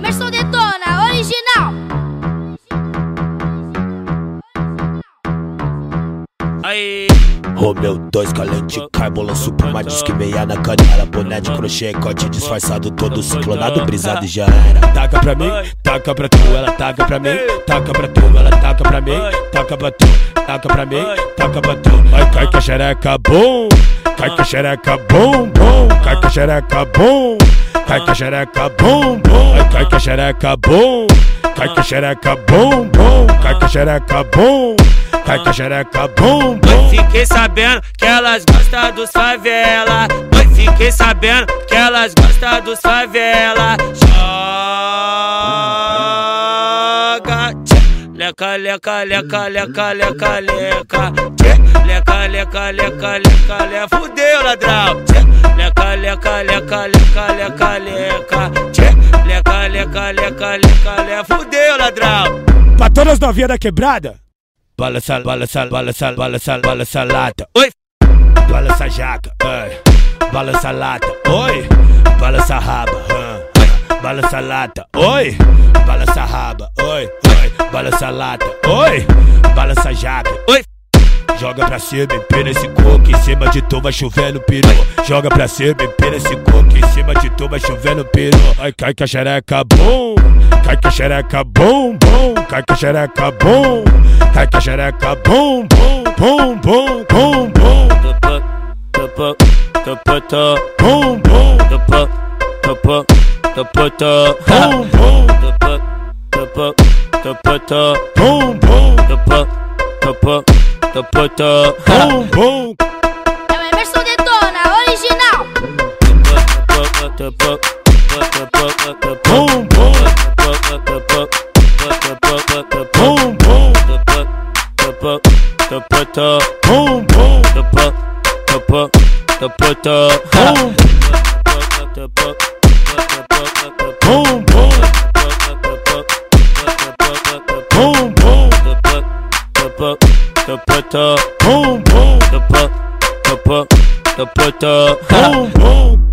Emerson Detona, original. Aí. Romeu 2, calente, carbola, super disque meia na canela Boné de crochê, corte disfarçado, todo ciclonado, brisado e já era. Taca pra mim, taca pra tu, ela taca pra mim Taca pra tu, ela taca pra mim Taca pra tu, taca pra mim, taca pra tu. Vai, cai que a xereca, bom Cai que a xereca, bom, bom Cai que a xereca, bom Cai que a xereca, bom, bom cai que a xereca, bom Cai que a xereca, bom, bom Cai que a xereca, bom Cai que a xereca, bom, bom fiquei sabendo que elas gostam dos favela. Fiquei sabendo que elas gostam dos favela. Joga. Leca, leca, leca, leca, leca, leca. Leca, leca, leca, leca, leca. Fudeu, ladrão. Leca, leca, leca, leca, leca, leca. Leca, leca, leca, leca. Fudeu, ladrão. Pra todas as novinhas da quebrada Balança, balança, balança, balança, balança lata Oi. Balança jaca, ai. Balança lata, oi Balança raba, ah. Balança lata, oi Balança raba, oi, oi Balança lata, oi Balança jaca, Oi. Joga pra cima, empina esse coco Em cima de tu vai chovendo peru Joga pra cima, empina esse coco Em cima de tu vai chovendo peru Ai, cai que a xereca bom Cai que a xereca bom, bom Cai que a xereca bom Cai que a xereca bom, bom Bom, bom, bom, bom Topo, topo, topo, Bom, bom, topo, topo, topo, topo. bom, bom Topo, topo, topo, topo, Bom, bom, topo, topo, topo, topo. bom, bom É o Emerson Detona, original. Topo, topo, topo, topo, Bom, bom, topo, topo, topo, topo, bom, bom topo, topo, topo, Bom, bom, topo, topo, topo, topo. bom, Topo, bom, bom Bom, bom, topo, topo, topo, bom, bom topo, topo, topo, topo. Bom, bom